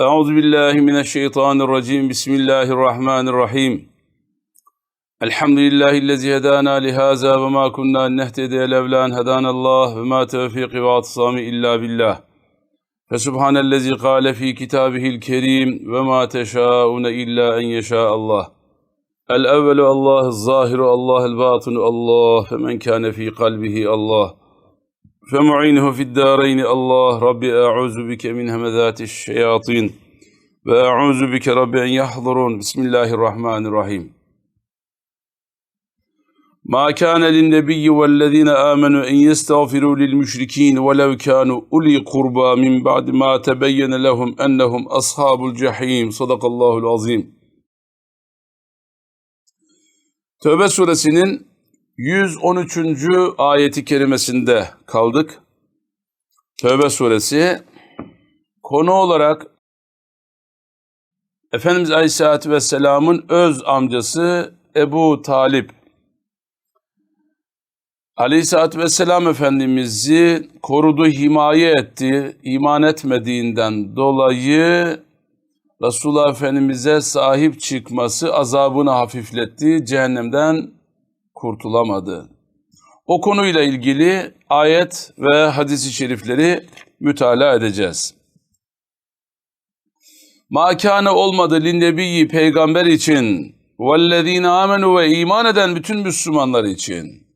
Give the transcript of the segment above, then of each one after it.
Euzu billahi mineşşeytanirracim. Bismillahirrahmanirrahim. Elhamdülillahi'llezî hedâna li hâzâ ve mâ kunnâ nehtediye levlân hedânallah ve mâ tevfîkî ve atsâmî illâ billah. Fesubhanellezî kâle fî kitâbihil kerîm ve mâ teşâune illâ en yeşâallah. El evvelu Allah'ı zahiru Allah'ı batinu Allah. Femen kâne fî kalbihi Allah. فمعينه في الدارين الله ربي أعوذ بك من همذات الشياطين وأعوذ بك ربي أن يحضرون بسم الله الرحمن الرحيم ما كان للنبي والذين آمنوا أن يستغفروا للمشركين ولو كانوا أولي قربى من بعد ما تبين لهم أنهم أصحاب الجحيم صدق الله العظيم Tövbe suresinin 113. ayeti kerimesinde kaldık. Tövbe suresi konu olarak Efendimiz Aleyhisselatü Vesselam'ın öz amcası Ebu Talip Aleyhisselatü Vesselam Efendimiz'i korudu, himaye etti, iman etmediğinden dolayı Resulullah Efendimiz'e sahip çıkması azabını hafifletti, cehennemden kurtulamadı. O konuyla ilgili ayet ve hadisi şerifleri mütalaa edeceğiz. Makane olmadı linnebiyyi peygamber için vellezine amenu ve iman eden bütün Müslümanlar için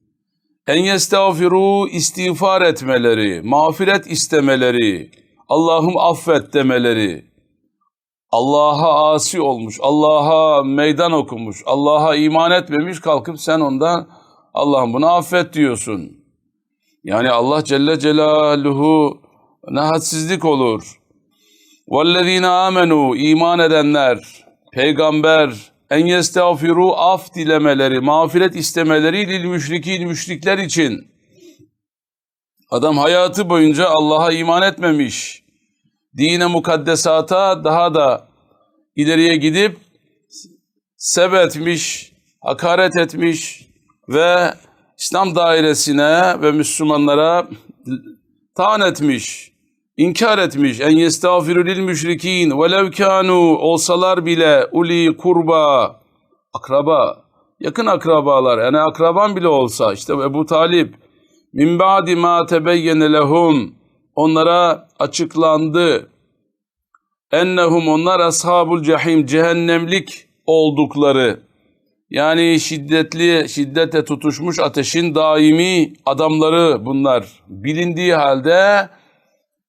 en yestağfiru istiğfar etmeleri, mağfiret istemeleri, Allah'ım affet demeleri, Allah'a asi olmuş, Allah'a meydan okumuş, Allah'a iman etmemiş kalkıp sen ondan Allah'ım bunu affet diyorsun. Yani Allah Celle Celaluhu ne hadsizlik olur. وَالَّذ۪ينَ آمَنُوا iman edenler, peygamber, en yestağfiru af dilemeleri, mağfiret istemeleri lil müşrikin müşrikler için. Adam hayatı boyunca Allah'a iman etmemiş. Dine mukaddesata daha da ileriye gidip sebetmiş, hakaret etmiş ve İslam dairesine ve Müslümanlara taan etmiş, inkar etmiş. En yestağfiru lil müşrikin velev kanu olsalar bile uli kurba akraba, yakın akrabalar yani akraban bile olsa işte Ebu Talip min ba'di ma tebeyyene lehum onlara açıklandı. Ennehum onlar ashabul cehim cehennemlik oldukları yani şiddetli şiddete tutuşmuş ateşin daimi adamları bunlar bilindiği halde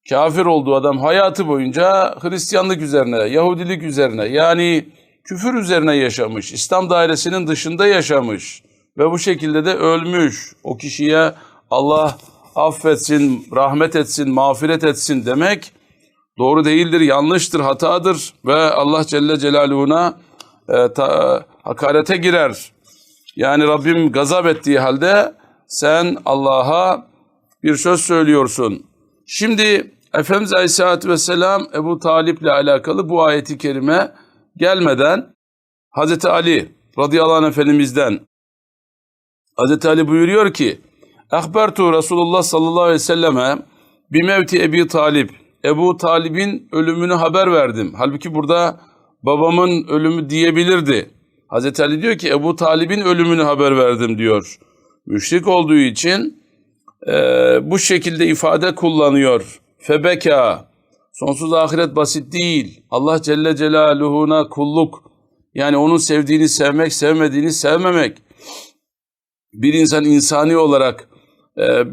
kafir olduğu adam hayatı boyunca Hristiyanlık üzerine, Yahudilik üzerine yani küfür üzerine yaşamış, İslam dairesinin dışında yaşamış ve bu şekilde de ölmüş. O kişiye Allah affetsin, rahmet etsin, mağfiret etsin demek doğru değildir, yanlıştır, hatadır ve Allah Celle Celaluhu'na e, ta, hakarete girer. Yani Rabbim gazap ettiği halde sen Allah'a bir söz söylüyorsun. Şimdi Efendimiz Aleyhisselatü Vesselam Ebu Talip'le alakalı bu ayeti kerime gelmeden Hazreti Ali radıyallahu anh Efendimiz'den Hazreti Ali buyuruyor ki Ahbertu Resulullah sallallahu aleyhi ve selleme bir mevti Ebi Talip Ebu Talib'in ölümünü haber verdim. Halbuki burada babamın ölümü diyebilirdi. Hazreti Ali diyor ki Ebu Talib'in ölümünü haber verdim diyor. Müşrik olduğu için e, bu şekilde ifade kullanıyor. Febeka, sonsuz ahiret basit değil. Allah Celle Celaluhu'na kulluk, yani onun sevdiğini sevmek, sevmediğini sevmemek. Bir insan insani olarak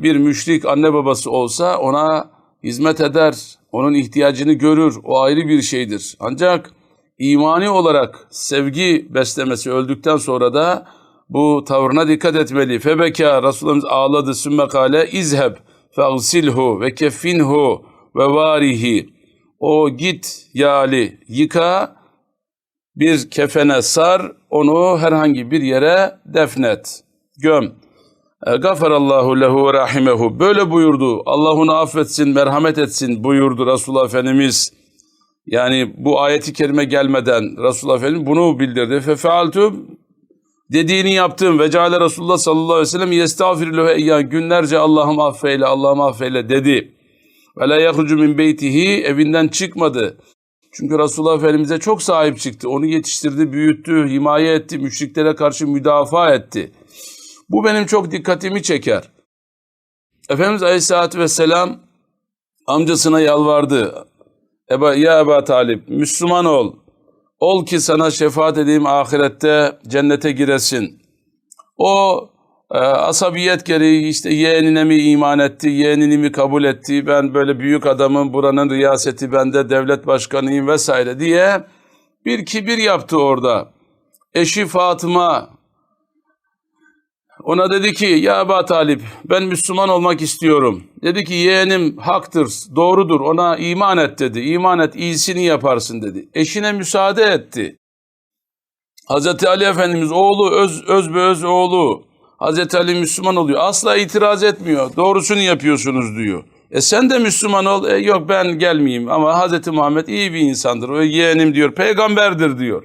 bir müşrik anne babası olsa ona hizmet eder, onun ihtiyacını görür, o ayrı bir şeydir. Ancak imani olarak sevgi beslemesi öldükten sonra da bu tavrına dikkat etmeli. Febeka Resulümüz ağladı sümme izheb feğsilhu ve keffinhu ve varihi. O git yali yıka bir kefene sar onu herhangi bir yere defnet. Göm. Gafarallahu lehu ve rahimehu. Böyle buyurdu. Allah onu affetsin, merhamet etsin buyurdu Resulullah Efendimiz. Yani bu ayeti kerime gelmeden Resulullah Efendimiz bunu bildirdi. Fefealtu dediğini yaptım. Ve ceale Resulullah sallallahu aleyhi ve sellem yestağfirullahu eyyan günlerce Allah'ım affeyle, Allah'ım affeyle dedi. Ve la yahrucu min beytihi evinden çıkmadı. Çünkü Resulullah Efendimiz'e çok sahip çıktı. Onu yetiştirdi, büyüttü, himaye etti, müşriklere karşı müdafaa etti. Bu benim çok dikkatimi çeker. Efendimiz Aleyhisselatü Vesselam amcasına yalvardı. Eba, ya Eba Talip, Müslüman ol. Ol ki sana şefaat edeyim ahirette cennete giresin. O e, asabiyet gereği işte yeğenine mi iman etti, yeğenini mi kabul etti, ben böyle büyük adamım, buranın riyaseti bende, devlet başkanıyım vesaire diye bir kibir yaptı orada. Eşi Fatıma ona dedi ki ya Eba Talip ben Müslüman olmak istiyorum. Dedi ki yeğenim haktır, doğrudur ona iman et dedi. İman et iyisini yaparsın dedi. Eşine müsaade etti. Hazreti Ali Efendimiz oğlu öz, öz be öz oğlu. Hazreti Ali Müslüman oluyor. Asla itiraz etmiyor. Doğrusunu yapıyorsunuz diyor. E sen de Müslüman ol. E yok ben gelmeyeyim ama Hazreti Muhammed iyi bir insandır. O yeğenim diyor. Peygamberdir diyor.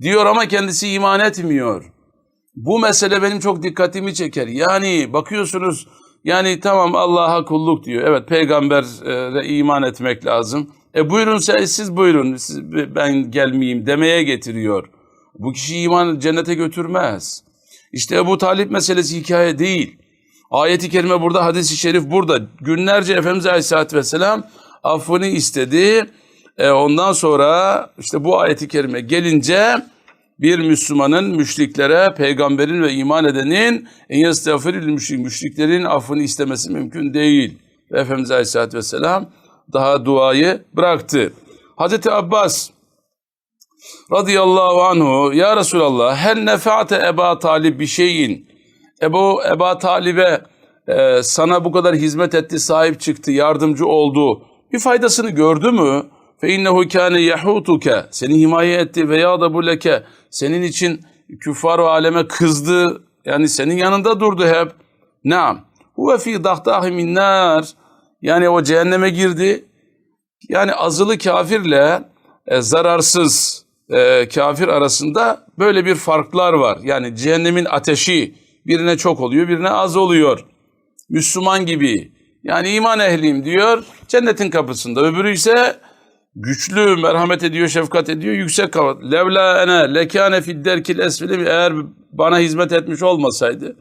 Diyor ama kendisi iman etmiyor. Bu mesele benim çok dikkatimi çeker. Yani bakıyorsunuz yani tamam Allah'a kulluk diyor. Evet peygambere iman etmek lazım. E buyurun siz, siz buyurun siz, ben gelmeyeyim demeye getiriyor. Bu kişi iman cennete götürmez. İşte Ebu Talip meselesi hikaye değil. Ayeti kerime burada, hadisi şerif burada. Günlerce Efendimiz Aleyhisselatü Vesselam affını istedi. E ondan sonra işte bu ayeti kerime gelince bir Müslümanın müşriklere, peygamberin ve iman edenin en yestağfiril müşrik, müşriklerin affını istemesi mümkün değil. Ve Efendimiz Aleyhisselatü Vesselam daha duayı bıraktı. Hazreti Abbas radıyallahu anhu ya Resulallah hel nefa'te Eba Talib bir şeyin Ebu Eba Talib'e e, sana bu kadar hizmet etti, sahip çıktı, yardımcı oldu. Bir faydasını gördü mü? Fe innehu kâne yahutuke. Seni himaye etti veya da bu leke. Senin için küffar ve aleme kızdı. Yani senin yanında durdu hep. Naam. Huve fî dahtahi min nar. Yani o cehenneme girdi. Yani azılı kafirle e, zararsız e, kafir arasında böyle bir farklar var. Yani cehennemin ateşi birine çok oluyor, birine az oluyor. Müslüman gibi. Yani iman ehliyim diyor. Cennetin kapısında. Öbürü ise güçlü, merhamet ediyor, şefkat ediyor, yüksek kavat. Levla ene lekâne fid derkil esfili eğer bana hizmet etmiş olmasaydı,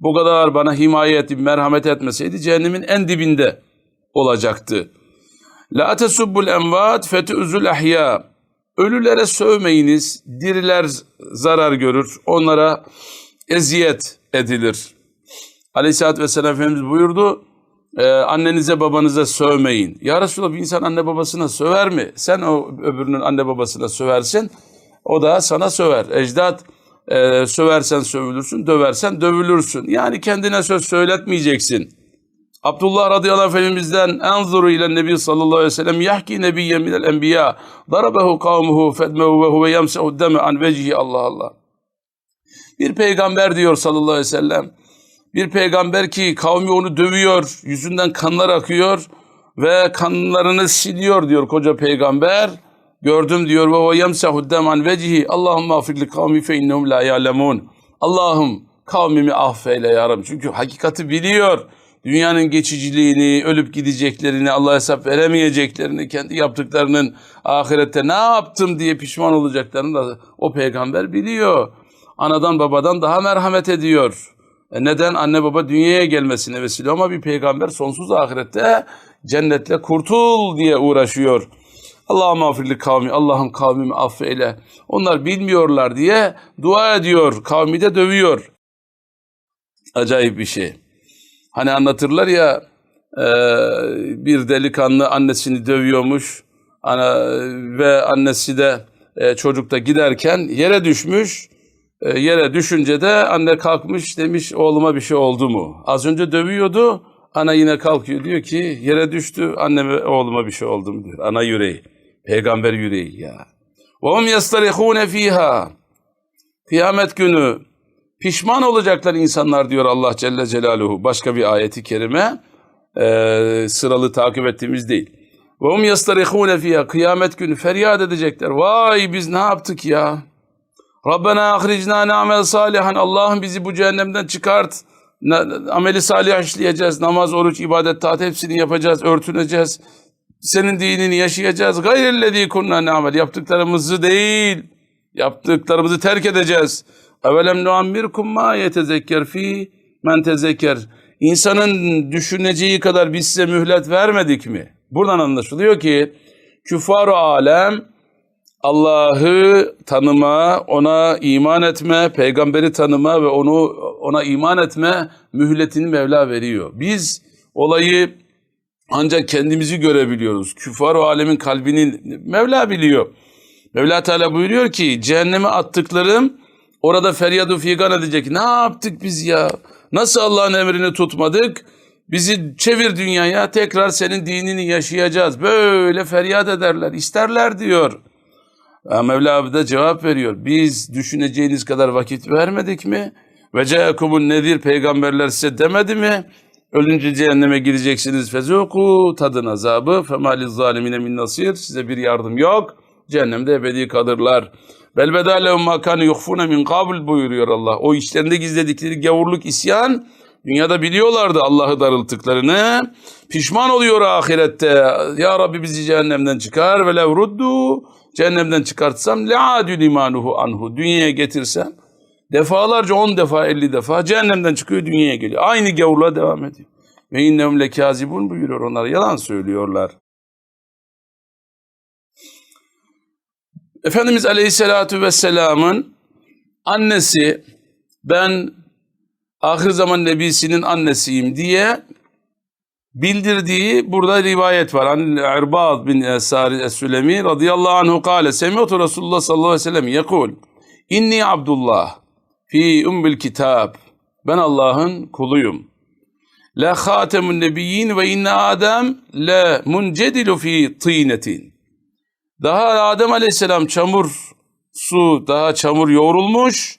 bu kadar bana himaye etti, merhamet etmeseydi cehennemin en dibinde olacaktı. La tesubbul envat fetuzul ahya. Ölülere sövmeyiniz, diriler zarar görür, onlara eziyet edilir. Aleyhisselatü Vesselam Efendimiz buyurdu, ee, annenize babanıza sövmeyin. Ya Resulallah bir insan anne babasına söver mi? Sen o öbürünün anne babasına söversin, o da sana söver. Ecdat e, söversen sövülürsün, döversen dövülürsün. Yani kendine söz söyletmeyeceksin. Abdullah radıyallahu anh efendimizden enzuru ile nebi sallallahu aleyhi ve sellem yahki nebiyye minel enbiya darabehu kavmuhu fedmehu ve huve yemsehu deme an vecihi Allah Allah. Bir peygamber diyor sallallahu aleyhi ve sellem. Bir peygamber ki kavmi onu dövüyor, yüzünden kanlar akıyor ve kanlarını siliyor diyor koca peygamber. Gördüm diyor ve yemsehu deman vecihi Allahümme afirli kavmi fe innehum la ya'lemun. Allah'ım kavmimi affeyle ya Rabbi. Çünkü hakikati biliyor. Dünyanın geçiciliğini, ölüp gideceklerini, Allah hesap veremeyeceklerini, kendi yaptıklarının ahirette ne yaptım diye pişman olacaklarını da o peygamber biliyor. Anadan babadan daha merhamet ediyor. E neden? Anne baba dünyaya gelmesine vesile ama bir peygamber sonsuz ahirette cennetle kurtul diye uğraşıyor. Allah'ım affirli kavmi, Allah'ım kavmimi affeyle. Onlar bilmiyorlar diye dua ediyor, kavmi de dövüyor. Acayip bir şey. Hani anlatırlar ya e, bir delikanlı annesini dövüyormuş ve annesi de e, çocukta giderken yere düşmüş. E, yere düşünce de anne kalkmış demiş oğluma bir şey oldu mu? Az önce dövüyordu ana yine kalkıyor diyor ki yere düştü anneme oğluma bir şey oldu mu diyor. Ana yüreği peygamber yüreği ya. وَهُمْ يَسْتَرِخُونَ ف۪يهَا Kıyamet günü pişman olacaklar insanlar diyor Allah Celle Celaluhu. Başka bir ayeti kerime e, sıralı takip ettiğimiz değil. وَهُمْ يَسْتَرِخُونَ ف۪يهَا Kıyamet günü feryat edecekler. Vay biz ne yaptık ya? Rabbena ahricna na'mel salihan. Allah'ım bizi bu cehennemden çıkart. Ameli salih işleyeceğiz. Namaz, oruç, ibadet, taat hepsini yapacağız, örtüneceğiz. senin dinini yaşayacağız. Gayrellezî kunna na'mel. Yaptıklarımızı değil, yaptıklarımızı terk edeceğiz. Evelem nuammirkum ma yetezekker fi men tezekker. İnsanın düşüneceği kadar biz size mühlet vermedik mi? Buradan anlaşılıyor ki küffar alem Allah'ı tanıma, ona iman etme, peygamberi tanıma ve onu ona iman etme mühletini Mevla veriyor. Biz olayı ancak kendimizi görebiliyoruz. Küffar o alemin kalbini Mevla biliyor. Mevla Teala buyuruyor ki cehenneme attıklarım orada feryadu figan edecek. Ne yaptık biz ya? Nasıl Allah'ın emrini tutmadık? Bizi çevir dünyaya tekrar senin dinini yaşayacağız. Böyle feryat ederler, isterler diyor. Mevla abi de cevap veriyor. Biz düşüneceğiniz kadar vakit vermedik mi? Ve ceekumun nedir peygamberler size demedi mi? Ölünce cehenneme gireceksiniz fezuku tadın azabı femaliz zalimine min nasir size bir yardım yok. Cehennemde ebedi kalırlar. Bel bedalehum ma kanu yuhfuna min qabl buyuruyor Allah. O içlerinde gizledikleri gavurluk isyan dünyada biliyorlardı Allah'ı darılttıklarını. Pişman oluyor ahirette. Ya Rabbi bizi cehennemden çıkar ve lev ruddu cehennemden çıkartsam le'adü limanuhu anhu dünyaya getirsem defalarca 10 defa 50 defa cehennemden çıkıyor dünyaya geliyor. Aynı gavurluğa devam ediyor. Ve innehum lekazibun buyuruyor onlar yalan söylüyorlar. Efendimiz Aleyhisselatü Vesselam'ın annesi ben ahir zaman nebisinin annesiyim diye bildirdiği burada rivayet var. Hani Erbad bin Sari Es-Sülemi radıyallahu anhu kâle semiyotu Resulullah sallallahu aleyhi ve sellem yekul inni Abdullah fi ummil kitab ben Allah'ın kuluyum. La hatemun nebiyyin ve inne Adem la muncedilu fi tînetin. Daha Adem aleyhisselam çamur su daha çamur yoğrulmuş.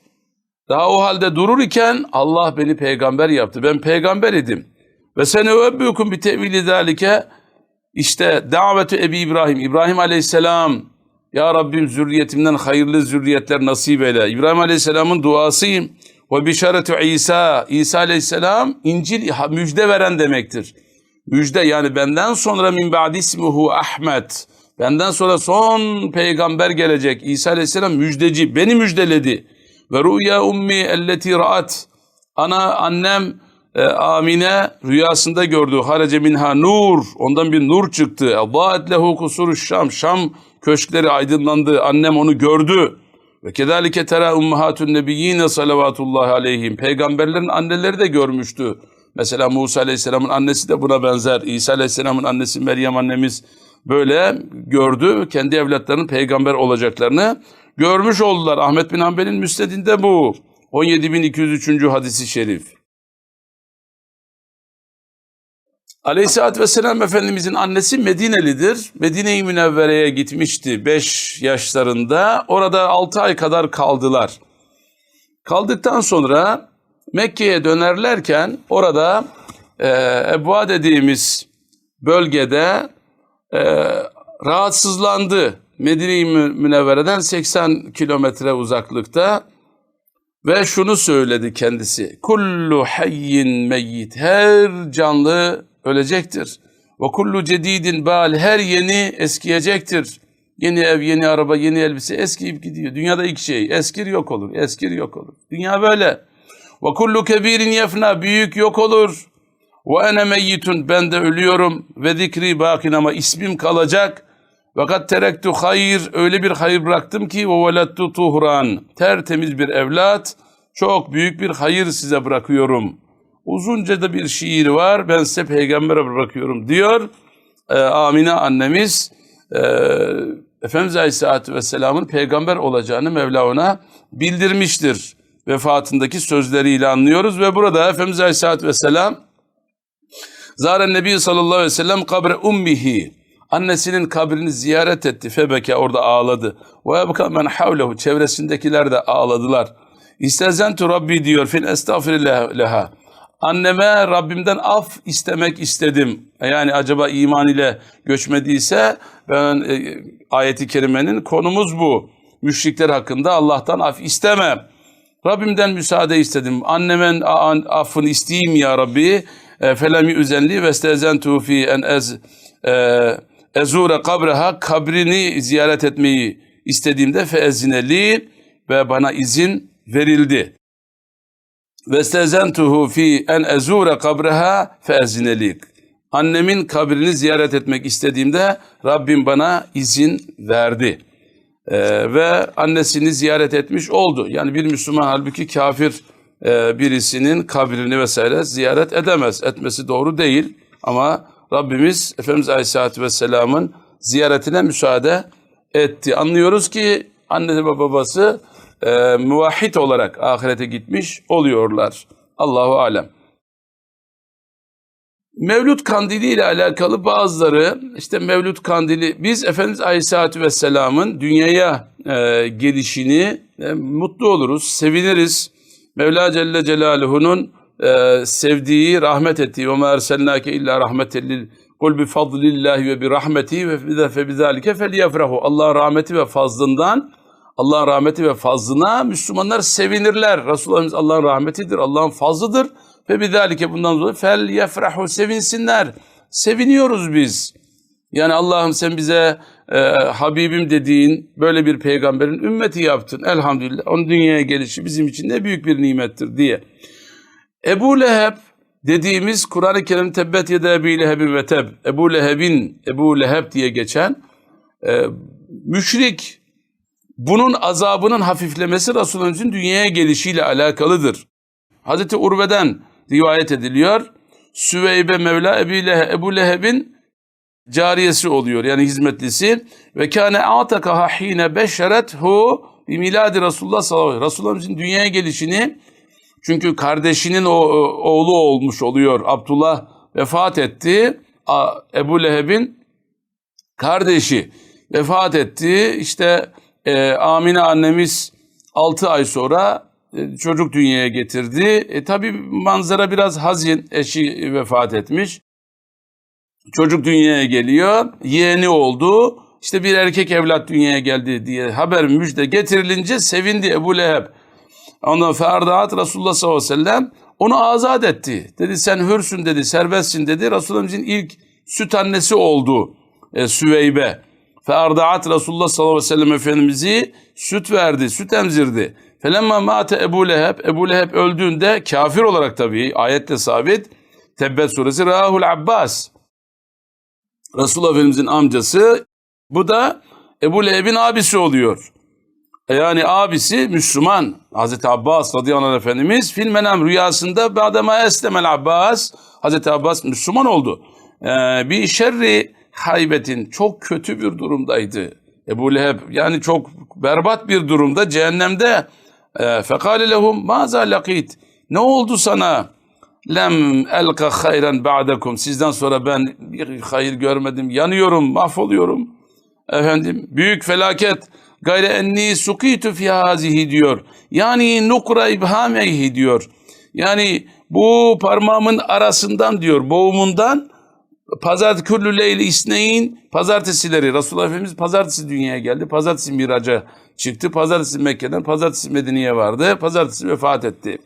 Daha o halde durur iken Allah beni peygamber yaptı. Ben peygamber idim. Ve sene öbbükum bi tevili zalike işte davetu Ebi İbrahim. İbrahim aleyhisselam ya Rabbim zürriyetimden hayırlı zürriyetler nasip eyle. İbrahim aleyhisselamın duasıyım. Ve bişaretu İsa. İsa aleyhisselam İncil müjde veren demektir. Müjde yani benden sonra min ba'di ismuhu Ahmet. Benden sonra son peygamber gelecek. İsa aleyhisselam müjdeci. Beni müjdeledi. Ve rüya ummi elleti ra'at. Ana annem e, Amine rüyasında gördü. Harece minha nur. Ondan bir nur çıktı. Edaet lehu kusuru Şam. Şam köşkleri aydınlandı. Annem onu gördü. Ve kedalike tera ummahatun nebiyyine salavatullahi aleyhim. Peygamberlerin anneleri de görmüştü. Mesela Musa aleyhisselamın annesi de buna benzer. İsa aleyhisselamın annesi Meryem annemiz böyle gördü. Kendi evlatlarının peygamber olacaklarını görmüş oldular. Ahmet bin Hanbel'in müstedinde bu. 17.203. hadisi şerif. Aleyhisselatü Vesselam Efendimizin annesi Medinelidir. Medine-i Münevvere'ye gitmişti 5 yaşlarında. Orada 6 ay kadar kaldılar. Kaldıktan sonra Mekke'ye dönerlerken orada e, Ebva dediğimiz bölgede e, rahatsızlandı. Medine-i Münevvere'den 80 kilometre uzaklıkta ve şunu söyledi kendisi. Kullu hayyin meyyit. Her canlı ölecektir. Ve kullu cedidin bal. Her yeni eskiyecektir. Yeni ev, yeni araba, yeni elbise eskiyip gidiyor. Dünyada iki şey. Eskir yok olur. Eskir yok olur. Dünya böyle. Ve kullu kebirin yefna. Büyük yok olur. Ve ene meyyitun. Ben de ölüyorum. Ve zikri bakin ama ismim kalacak. Fakat terektu hayır. Öyle bir hayır bıraktım ki ve velettu tuhran. Tertemiz bir evlat. Çok büyük bir hayır size bırakıyorum. Uzunca da bir şiir var. Ben size peygambere bırakıyorum diyor. Ee, Amine annemiz e, Efendimiz Aleyhisselatü Vesselam'ın peygamber olacağını Mevla ona bildirmiştir. Vefatındaki sözleriyle anlıyoruz ve burada Efendimiz Aleyhisselatü Vesselam Zaren Nebi sallallahu aleyhi ve sellem kabre ummihi annesinin kabrini ziyaret etti. Febeke orada ağladı. Ve ebka men havlehu çevresindekiler de ağladılar. İstezentu Rabbi diyor fil estağfirillah leha. Anneme Rabbimden af istemek istedim. Yani acaba iman ile göçmediyse ben e, ayeti kerimenin konumuz bu. Müşrikler hakkında Allah'tan af istemem. Rabbimden müsaade istedim. Annemin affını isteyeyim ya Rabbi. Felemi üzenli ve stezentu fi en ez ezure kabreha kabrini ziyaret etmeyi istediğimde feezineli ve bana izin verildi. Ve stezentuhu fi en ezure kabreha feezinelik. Annemin kabrini ziyaret etmek istediğimde Rabbim bana izin verdi. Ee, ve annesini ziyaret etmiş oldu. Yani bir Müslüman halbuki kafir e, birisinin kabrini vesaire ziyaret edemez. Etmesi doğru değil ama Rabbimiz Efendimiz Aleyhisselatü Vesselam'ın ziyaretine müsaade etti. Anlıyoruz ki anne ve babası e, muvahhid olarak ahirete gitmiş oluyorlar. Allahu alem. Mevlüt kandili ile alakalı bazıları işte Mevlüt kandili biz Efendimiz Aleyhisselatü Vesselam'ın dünyaya e, gelişini e, mutlu oluruz, seviniriz. Mevla Celle Celaluhu'nun e, sevdiği, rahmet ettiği kul bi fadlillahi ve bi rahmeti ve fe bizalike felyefrahu. Allah'ın rahmeti ve fazlından Allah'ın rahmeti ve fazlına Müslümanlar sevinirler. Resulullah'ımız Allah'ın rahmetidir, Allah'ın fazlıdır. Ve bizalike bundan dolayı fel yefrahu sevinsinler. Seviniyoruz biz. Yani Allah'ım sen bize e, Habibim dediğin böyle bir peygamberin ümmeti yaptın. Elhamdülillah. Onun dünyaya gelişi bizim için ne büyük bir nimettir diye. Ebu Leheb dediğimiz Kur'an-ı Kerim tebbet yede Ebi Leheb'in ve teb. Ebu Leheb'in Ebu Leheb diye geçen e, müşrik bunun azabının hafiflemesi Resulullah'ın dünyaya gelişiyle alakalıdır. Hazreti Urve'den rivayet ediliyor. Süveybe Mevla Ebu, Leheb, Ebu Leheb'in cariyesi oluyor yani hizmetlisi ve kâne atakaha hîne beşerethu bi miladi Resulullah sallallahu aleyhi ve dünyaya gelişini çünkü kardeşinin o, oğlu olmuş oluyor. Abdullah vefat etti. Ebu Leheb'in kardeşi vefat etti. İşte e, Amine annemiz 6 ay sonra e, çocuk dünyaya getirdi. E, tabii manzara biraz hazin. Eşi vefat etmiş. Çocuk dünyaya geliyor. Yeğeni oldu. İşte bir erkek evlat dünyaya geldi diye haber müjde getirilince sevindi Ebu Leheb. Ondan ferdaat Resulullah sallallahu aleyhi ve sellem onu azat etti. Dedi sen hürsün dedi, serbestsin dedi. Resulullah'ın ilk süt annesi oldu e, Süveybe. Ferdaat Resulullah sallallahu aleyhi ve sellem Efendimiz'i süt verdi, süt emzirdi. Felemma mate Ebu Leheb, Ebu Leheb öldüğünde kafir olarak tabii ayette sabit. Tebbet suresi Rahul Abbas. Resulullah Efendimiz'in amcası. Bu da Ebu Leheb'in abisi oluyor. Yani abisi Müslüman. Hazreti Abbas radıyallahu anh Efendimiz fil menem rüyasında badema eslemel Abbas. Hazreti Abbas Müslüman oldu. Ee, bir şerri haybetin çok kötü bir durumdaydı. Ebu Leheb yani çok berbat bir durumda cehennemde. Ee, Fekale lehum maza lakit. Ne oldu sana? Lem elka hayran ba'dakum. Sizden sonra ben bir hayır görmedim. Yanıyorum, mahvoluyorum. Efendim büyük felaket. Gayre enni sukitu fi hazihi diyor. Yani nukra ibhameyhi diyor. Yani bu parmağımın arasından diyor boğumundan pazartesi küllü leyli isneyin pazartesileri Resulullah Efendimiz pazartesi dünyaya geldi. Pazartesi miraca çıktı. Pazartesi Mekke'den pazartesi Medine'ye vardı. Pazartesi vefat etti.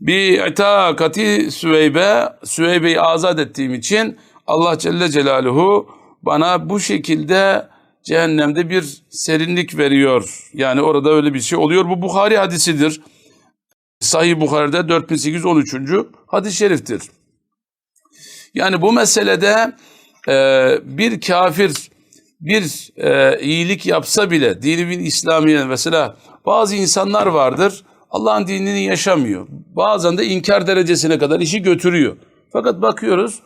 Bir itakati Süveybe, Süveybe'yi azat ettiğim için Allah Celle Celaluhu bana bu şekilde cehennemde bir serinlik veriyor. Yani orada öyle bir şey oluyor. Bu Bukhari hadisidir. Sahih Bukhari'de 4813. hadis-i şeriftir. Yani bu meselede e, bir kafir bir e, iyilik yapsa bile dini İslamiye mesela bazı insanlar vardır Allah'ın dinini yaşamıyor. Bazen de inkar derecesine kadar işi götürüyor. Fakat bakıyoruz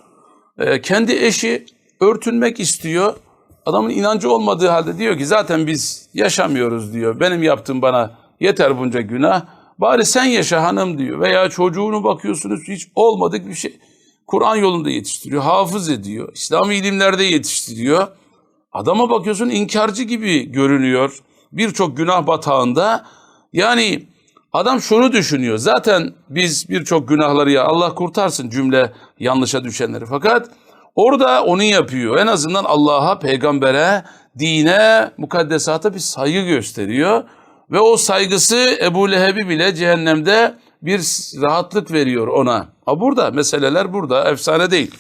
e, kendi eşi örtünmek istiyor. Adamın inancı olmadığı halde diyor ki zaten biz yaşamıyoruz diyor. Benim yaptığım bana yeter bunca günah. Bari sen yaşa hanım diyor. Veya çocuğunu bakıyorsunuz hiç olmadık bir şey. Kur'an yolunda yetiştiriyor, hafız ediyor, İslami ilimlerde yetiştiriyor. Adama bakıyorsun inkarcı gibi görünüyor. Birçok günah batağında. Yani adam şunu düşünüyor. Zaten biz birçok günahları ya Allah kurtarsın cümle yanlışa düşenleri. Fakat orada onu yapıyor. En azından Allah'a, peygambere, dine, mukaddesata bir saygı gösteriyor. Ve o saygısı Ebu Leheb'i bile cehennemde bir rahatlık veriyor ona. Ha burada meseleler burada efsane değil.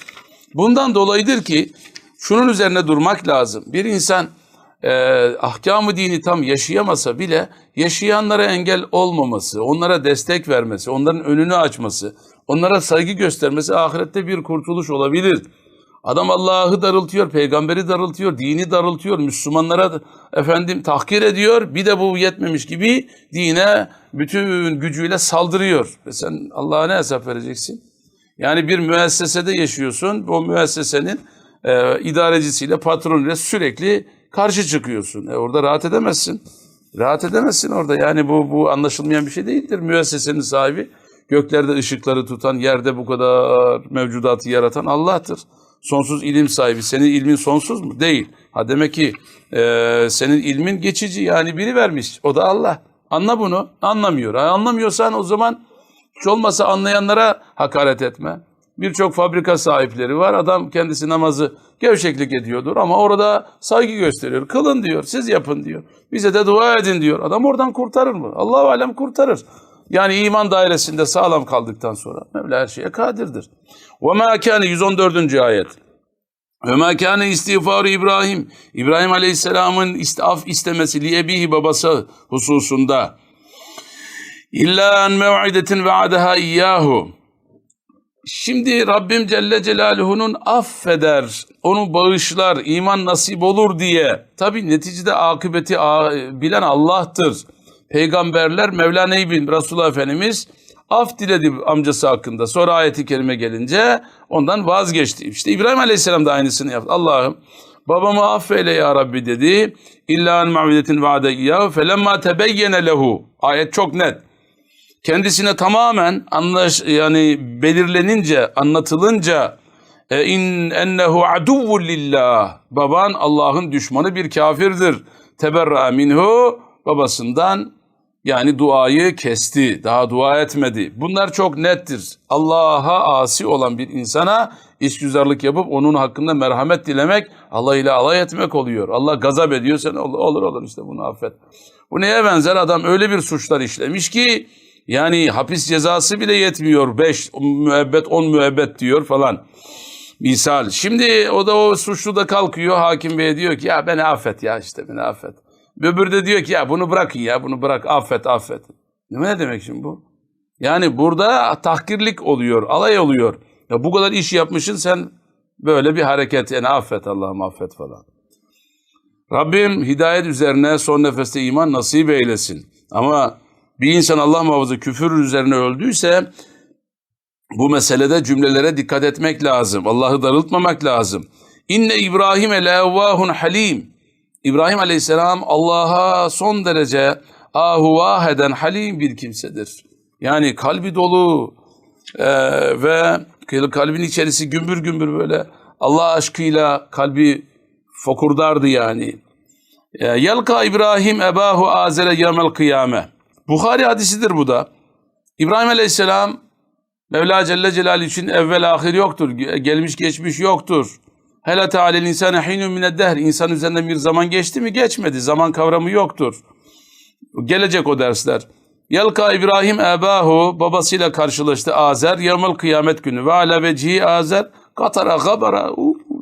Bundan dolayıdır ki şunun üzerine durmak lazım. Bir insan e, ahkamı dini tam yaşayamasa bile yaşayanlara engel olmaması, onlara destek vermesi, onların önünü açması, onlara saygı göstermesi ahirette bir kurtuluş olabilir. Adam Allah'ı darıltıyor, peygamberi darıltıyor, dini darıltıyor, Müslümanlara efendim tahkir ediyor. Bir de bu yetmemiş gibi dine bütün gücüyle saldırıyor. Ve sen Allah'a ne hesap vereceksin? Yani bir müessesede yaşıyorsun. O müessesenin e, idarecisiyle, patronuyla sürekli karşı çıkıyorsun. E, orada rahat edemezsin. Rahat edemezsin orada. Yani bu bu anlaşılmayan bir şey değildir. Müessesenin sahibi göklerde ışıkları tutan, yerde bu kadar mevcudatı yaratan Allah'tır. Sonsuz ilim sahibi. Senin ilmin sonsuz mu? Değil. Ha demek ki e, senin ilmin geçici. Yani biri vermiş. O da Allah. Anla bunu. Anlamıyor. Ha, anlamıyorsan o zaman hiç olmasa anlayanlara hakaret etme. Birçok fabrika sahipleri var. Adam kendisi namazı gevşeklik ediyordur ama orada saygı gösteriyor. Kılın diyor, siz yapın diyor. Bize de dua edin diyor. Adam oradan kurtarır mı? Allahu alem kurtarır. Yani iman dairesinde sağlam kaldıktan sonra Mevla her şeye kadirdir. Ve ma kâne 114. ayet. Ve ma kâne istiğfarı İbrahim. İbrahim Aleyhisselam'ın istaf istemesi liyebihi babası hususunda. İlla en mev'idetin ve'adeha iyyahu. Şimdi Rabbim Celle Celaluhu'nun affeder, onu bağışlar, iman nasip olur diye. Tabi neticede akıbeti bilen Allah'tır. Peygamberler Mevlana bin Resulullah Efendimiz af diledi amcası hakkında. Sonra ayeti kerime gelince ondan vazgeçti. İşte İbrahim Aleyhisselam da aynısını yaptı. Allah'ım babamı affeyle ya Rabbi dedi. İlla en ma'videtin va'de iyyahu felemma tebeyyene lehu. Ayet çok net kendisine tamamen anlaş yani belirlenince, anlatılınca e, in ennehu aduvvun lillah. Baban Allah'ın düşmanı bir kafirdir. Teberra minhu babasından yani duayı kesti. Daha dua etmedi. Bunlar çok nettir. Allah'a asi olan bir insana işgüzarlık yapıp onun hakkında merhamet dilemek Allah ile alay etmek oluyor. Allah gazap ediyor sen olur olur, işte bunu affet. Bu neye benzer? Adam öyle bir suçlar işlemiş ki yani hapis cezası bile yetmiyor. 5 müebbet 10 müebbet diyor falan. Misal. Şimdi o da o suçlu da kalkıyor hakim bey diyor ki ya beni affet ya işte beni affet. Öbürü de diyor ki ya bunu bırakın ya bunu bırak affet affet. Ne demek şimdi bu? Yani burada tahkirlik oluyor, alay oluyor. Ya bu kadar iş yapmışsın sen böyle bir hareket yani affet Allah'ım affet falan. Rabbim hidayet üzerine son nefeste iman nasip eylesin. Ama bir insan Allah muhafaza küfür üzerine öldüyse bu meselede cümlelere dikkat etmek lazım. Allah'ı darıltmamak lazım. İnne İbrahim levvahun halim. İbrahim aleyhisselam Allah'a son derece ahuvah eden halim bir kimsedir. Yani kalbi dolu e, ve kalbin içerisi gümbür gümbür böyle Allah aşkıyla kalbi fokurdardı yani. E, Yelka İbrahim ebahu azere yemel kıyame. Bukhari hadisidir bu da. İbrahim Aleyhisselam Mevla Celle Celaluhu için evvel ahir yoktur. Gelmiş geçmiş yoktur. Hele tealel insane hinun mined dehr. İnsan üzerinden bir zaman geçti mi? Geçmedi. Zaman kavramı yoktur. Gelecek o dersler. Yelka İbrahim ebahu babasıyla karşılaştı Azer yevmel kıyamet günü ve ala vecihi Azer katara gabara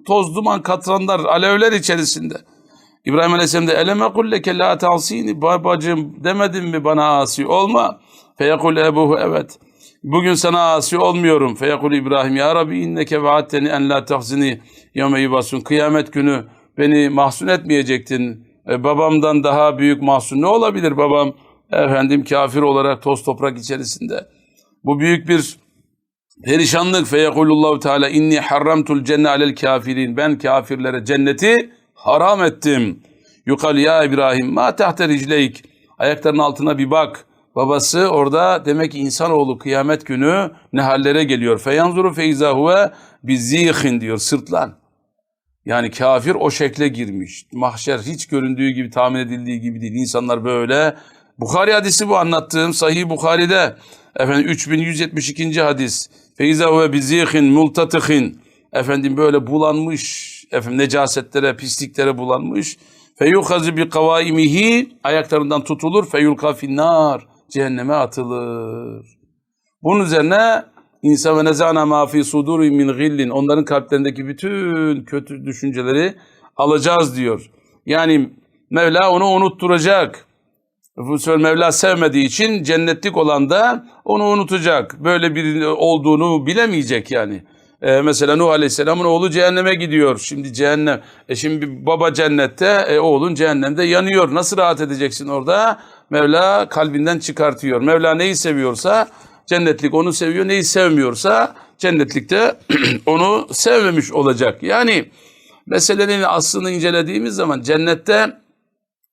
toz duman katranlar alevler içerisinde. İbrahim Aleyhisselam da eleme kulleke la ta'sini babacığım demedim mi bana asi olma. Feyekul ebuhu evet. Bugün sana asi olmuyorum. Feyekul İbrahim ya Rabbi inneke vaatteni en la tahzini yevme yubasun. Kıyamet günü beni mahzun etmeyecektin. E, babamdan daha büyük mahzun ne olabilir babam? Efendim kafir olarak toz toprak içerisinde. Bu büyük bir perişanlık. Feyekulullahu Teala inni harramtul cenne alel kafirin. Ben kafirlere cenneti haram ettim. Yukal ya İbrahim ma tahte ricleyk. Ayaklarının altına bir bak. Babası orada demek ki insanoğlu kıyamet günü ne hallere geliyor. Feyanzuru feyza huve bizihin diyor sırtlan. Yani kafir o şekle girmiş. Mahşer hiç göründüğü gibi tahmin edildiği gibi değil. İnsanlar böyle. Bukhari hadisi bu anlattığım Sahih Bukhari'de. Efendim 3172. hadis. Feyza huve bizihin multatihin. Efendim böyle bulanmış. Efendim necasetlere, pisliklere bulanmış. Feyuhazu bi kavaimihi ayaklarından tutulur. Feyulka finnar cehenneme atılır. Bunun üzerine İnsan ve nezana ma fi suduri min gillin. Onların kalplerindeki bütün kötü düşünceleri alacağız diyor. Yani Mevla onu unutturacak. Sefer Mevla sevmediği için cennetlik olan da onu unutacak. Böyle bir olduğunu bilemeyecek yani. Ee, mesela Nuh Aleyhisselam'ın oğlu cehenneme gidiyor. Şimdi cehennem. E şimdi baba cennette, e, oğlun cehennemde yanıyor. Nasıl rahat edeceksin orada? Mevla kalbinden çıkartıyor. Mevla neyi seviyorsa cennetlik onu seviyor. Neyi sevmiyorsa cennetlikte onu sevmemiş olacak. Yani meselenin aslını incelediğimiz zaman cennette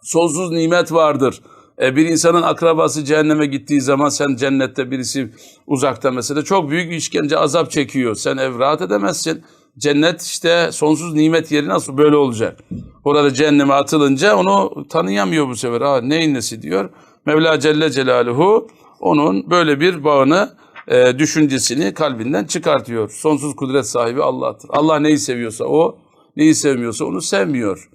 sonsuz nimet vardır. E, bir insanın akrabası cehenneme gittiği zaman sen cennette birisi uzakta mesela çok büyük işkence azap çekiyor. Sen ev rahat edemezsin. Cennet işte sonsuz nimet yeri nasıl böyle olacak? Orada cehenneme atılınca onu tanıyamıyor bu sefer. Aa, neyin nesi diyor. Mevla Celle Celaluhu onun böyle bir bağını, e, düşüncesini kalbinden çıkartıyor. Sonsuz kudret sahibi Allah'tır. Allah neyi seviyorsa o, neyi sevmiyorsa onu sevmiyor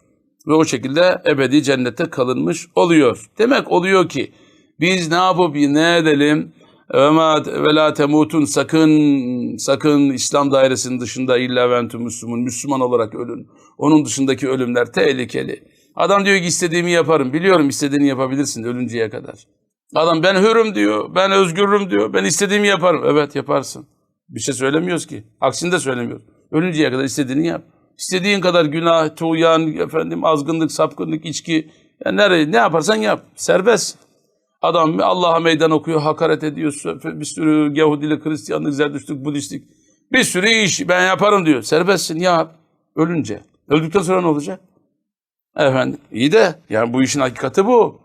ve o şekilde ebedi cennette kalınmış oluyor. Demek oluyor ki biz ne yapıp ne edelim? Ve ma ve la temutun sakın sakın İslam dairesinin dışında illa ventum Müslüman Müslüman olarak ölün. Onun dışındaki ölümler tehlikeli. Adam diyor ki istediğimi yaparım. Biliyorum istediğini yapabilirsin ölünceye kadar. Adam ben hürüm diyor. Ben özgürüm diyor. Ben istediğimi yaparım. Evet yaparsın. Bir şey söylemiyoruz ki. Aksini de söylemiyoruz. Ölünceye kadar istediğini yap. İstediğin kadar günah, tuğyan, efendim azgınlık, sapkınlık, içki. Yani nereye, ne yaparsan yap. Serbest. Adam Allah'a meydan okuyor, hakaret ediyor. Bir sürü Yahudilik, Hristiyanlık, Zerdüştlük, Budistlik. Bir sürü iş ben yaparım diyor. Serbestsin yap. Ölünce. Öldükten sonra ne olacak? Efendim iyi de yani bu işin hakikati bu.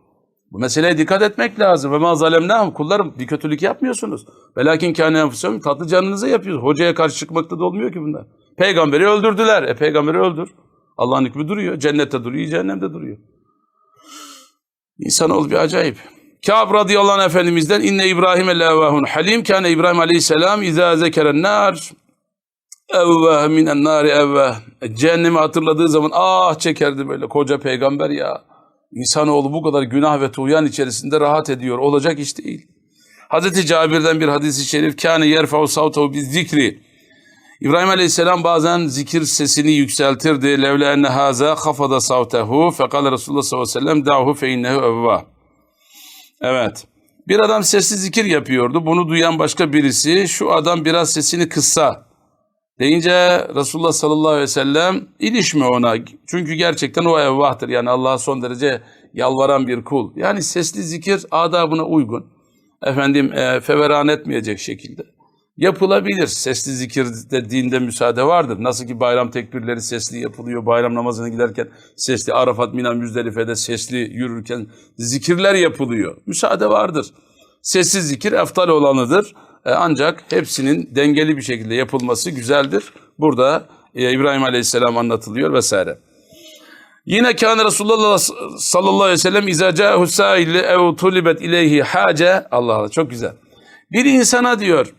Bu meseleye dikkat etmek lazım. Ve ma zalemnahum kullarım bir kötülük yapmıyorsunuz. Velakin kâne enfusehum tatlı canınıza yapıyorsunuz. Hocaya karşı çıkmakta da olmuyor ki bunlar. Peygamberi öldürdüler. E peygamberi öldür. Allah'ın hükmü duruyor. Cennette duruyor, cehennemde duruyor. İnsanoğlu bir acayip. Kâb radıyallahu anh efendimizden inne İbrahim levvahun halim kâne İbrahim aleyhisselam izâ zekeren nar evveh minen nâri evveh. E, Cehennemi hatırladığı zaman ah çekerdi böyle koca peygamber ya. İnsanoğlu bu kadar günah ve tuğyan içerisinde rahat ediyor. Olacak iş değil. Hazreti Cabir'den bir hadisi şerif kâne yerfa'u savtahu biz zikri. İbrahim Aleyhisselam bazen zikir sesini yükseltirdi. Levle enne haza khafada savtehu fekale Resulullah sallallahu aleyhi ve sellem da'hu fe innehu evva. Evet. Bir adam sesli zikir yapıyordu. Bunu duyan başka birisi şu adam biraz sesini kıssa deyince Resulullah sallallahu aleyhi ve sellem ilişme ona. Çünkü gerçekten o evvahtır. Yani Allah'a son derece yalvaran bir kul. Yani sesli zikir adabına uygun. Efendim e, feveran etmeyecek şekilde yapılabilir. Sesli zikirde dinde müsaade vardır. Nasıl ki bayram tekbirleri sesli yapılıyor. Bayram namazına giderken sesli, Arafat, Mina, Müzdelife'de sesli yürürken zikirler yapılıyor. Müsaade vardır. Sessiz zikir eftal olanıdır. E, ancak hepsinin dengeli bir şekilde yapılması güzeldir. Burada e, İbrahim Aleyhisselam anlatılıyor vesaire. Yine kâne Resulullah sallallahu aleyhi ve sellem izâ câhu sâilli ev tulibet ileyhi hace Allah Allah çok güzel. Bir insana diyor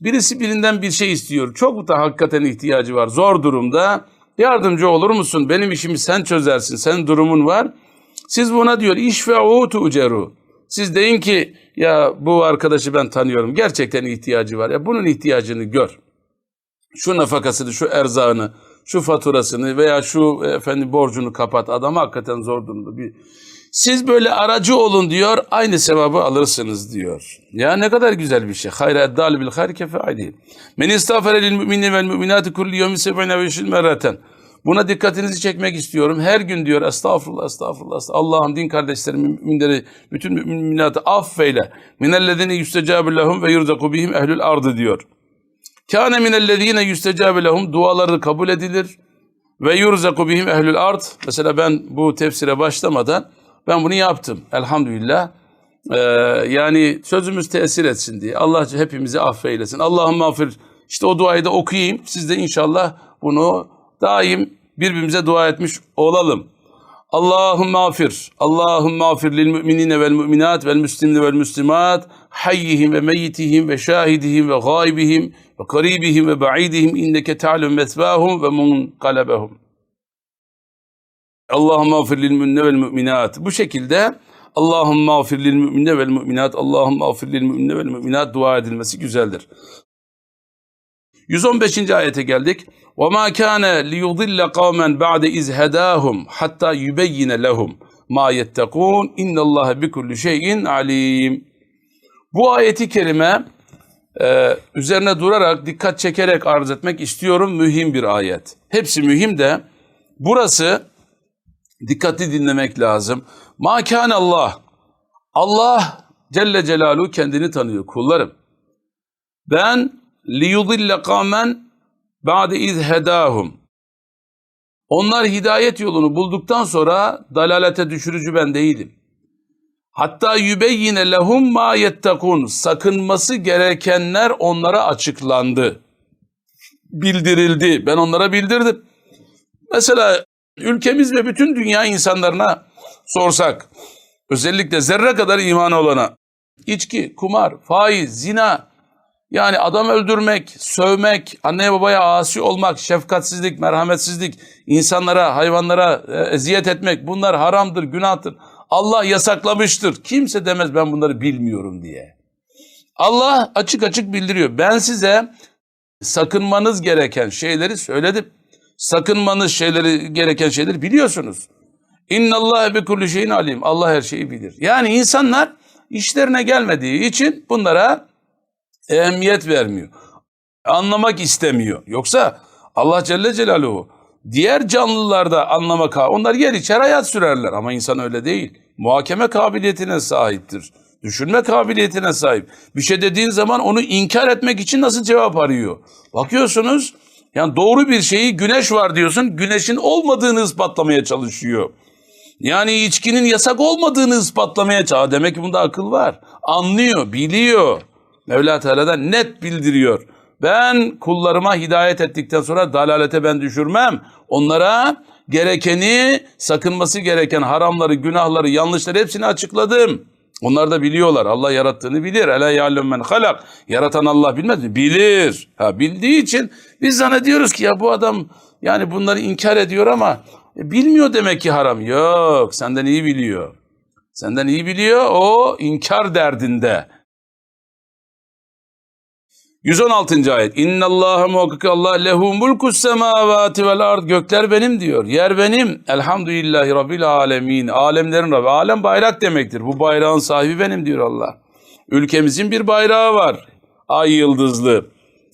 Birisi birinden bir şey istiyor. Çok da hakikaten ihtiyacı var. Zor durumda. Yardımcı olur musun? Benim işimi sen çözersin. Senin durumun var. Siz buna diyor iş ve tuceru. Siz deyin ki ya bu arkadaşı ben tanıyorum. Gerçekten ihtiyacı var. Ya bunun ihtiyacını gör. Şu nafakasını, şu erzağını, şu faturasını veya şu efendim borcunu kapat. Adam hakikaten zor durumda. Bir siz böyle aracı olun diyor, aynı sevabı alırsınız diyor. Ya ne kadar güzel bir şey. Hayra eddal bil hayr kefaili. Men istağfere lil müminine vel müminati kulli yevmin seb'ine ve işin merraten. Buna dikkatinizi çekmek istiyorum. Her gün diyor estağfurullah, estağfurullah. estağfurullah. Allah'ım din kardeşlerim, müminleri, bütün müminatı affeyle. Minellezine yüstecabu lehum ve yurzaku bihim ehlül ardı diyor. Kâne minellezine yüstecabu lehum duaları kabul edilir. Ve yurzaku bihim ehlül ard. Mesela ben bu tefsire başlamadan ben bunu yaptım elhamdülillah. Ee, yani sözümüz tesir etsin diye. Allah hepimizi affeylesin. Allah'ım mağfir. İşte o duayı da okuyayım. Siz de inşallah bunu daim birbirimize dua etmiş olalım. Allahümme mağfir. Allahümme mağfir lil müminine vel müminat vel müslimine vel müslimat. Hayyihim ve meyyitihim ve şahidihim ve gaibihim ve karibihim ve ba'idihim inneke ta'lum mesvahum ve munkalebehum. Allahümme mağfir lil müminine vel müminat. Bu şekilde Allahümme mağfir lil müminine vel müminat. Allahümme mağfir lil müminine vel müminat dua edilmesi güzeldir. 115. ayete geldik. وَمَا كَانَ لِيُضِلَّ قَوْمًا بَعْدَ اِذْ هَدَاهُمْ حَتَّى يُبَيِّنَ لَهُمْ مَا يَتَّقُونَ اِنَّ اللّٰهَ بِكُلِّ شَيْءٍ عَلِيمٌ Bu ayeti kerime e, üzerine durarak dikkat çekerek arz etmek istiyorum. Mühim bir ayet. Hepsi mühim de burası dikkatli dinlemek lazım. Ma kâne Allah. Allah Celle Celaluhu kendini tanıyor kullarım. Ben liyudille kâmen ba'de iz hedâhum. Onlar hidayet yolunu bulduktan sonra dalalete düşürücü ben değilim. Hatta yübeyyine lehum ma yettekun. Sakınması gerekenler onlara açıklandı. Bildirildi. Ben onlara bildirdim. Mesela ülkemiz ve bütün dünya insanlarına sorsak, özellikle zerre kadar iman olana, içki, kumar, faiz, zina, yani adam öldürmek, sövmek, anneye babaya asi olmak, şefkatsizlik, merhametsizlik, insanlara, hayvanlara e, eziyet etmek bunlar haramdır, günahtır. Allah yasaklamıştır. Kimse demez ben bunları bilmiyorum diye. Allah açık açık bildiriyor. Ben size sakınmanız gereken şeyleri söyledim. Sakınmanız şeyleri gereken şeyleri biliyorsunuz. İnna Allah bi kulli şeyin alim. Allah her şeyi bilir. Yani insanlar işlerine gelmediği için bunlara ehemmiyet vermiyor. Anlamak istemiyor. Yoksa Allah Celle Celaluhu diğer canlılarda anlamak, onlar yer içer hayat sürerler ama insan öyle değil. Muhakeme kabiliyetine sahiptir. Düşünme kabiliyetine sahip. Bir şey dediğin zaman onu inkar etmek için nasıl cevap arıyor? Bakıyorsunuz yani doğru bir şeyi güneş var diyorsun. Güneşin olmadığını ispatlamaya çalışıyor. Yani içkinin yasak olmadığını ispatlamaya çalışıyor. Demek ki bunda akıl var. Anlıyor, biliyor. Mevla Teala'dan net bildiriyor. Ben kullarıma hidayet ettikten sonra dalalete ben düşürmem. Onlara gerekeni, sakınması gereken haramları, günahları, yanlışları hepsini açıkladım. Onlar da biliyorlar. Allah yarattığını bilir. Ela ya'lem men halak. Yaratan Allah bilmez mi? Bilir. Ha bildiği için biz zannediyoruz ki ya bu adam yani bunları inkar ediyor ama e, bilmiyor demek ki haram. Yok, senden iyi biliyor. Senden iyi biliyor. O inkar derdinde. 116. ayet. İnna Allaha muhakkak Allah lehu mulkus semavati vel ard. Gökler benim diyor. Yer benim. Elhamdülillahi rabbil alemin. Alemlerin Rabbi. Alem bayrak demektir. Bu bayrağın sahibi benim diyor Allah. Ülkemizin bir bayrağı var. Ay yıldızlı.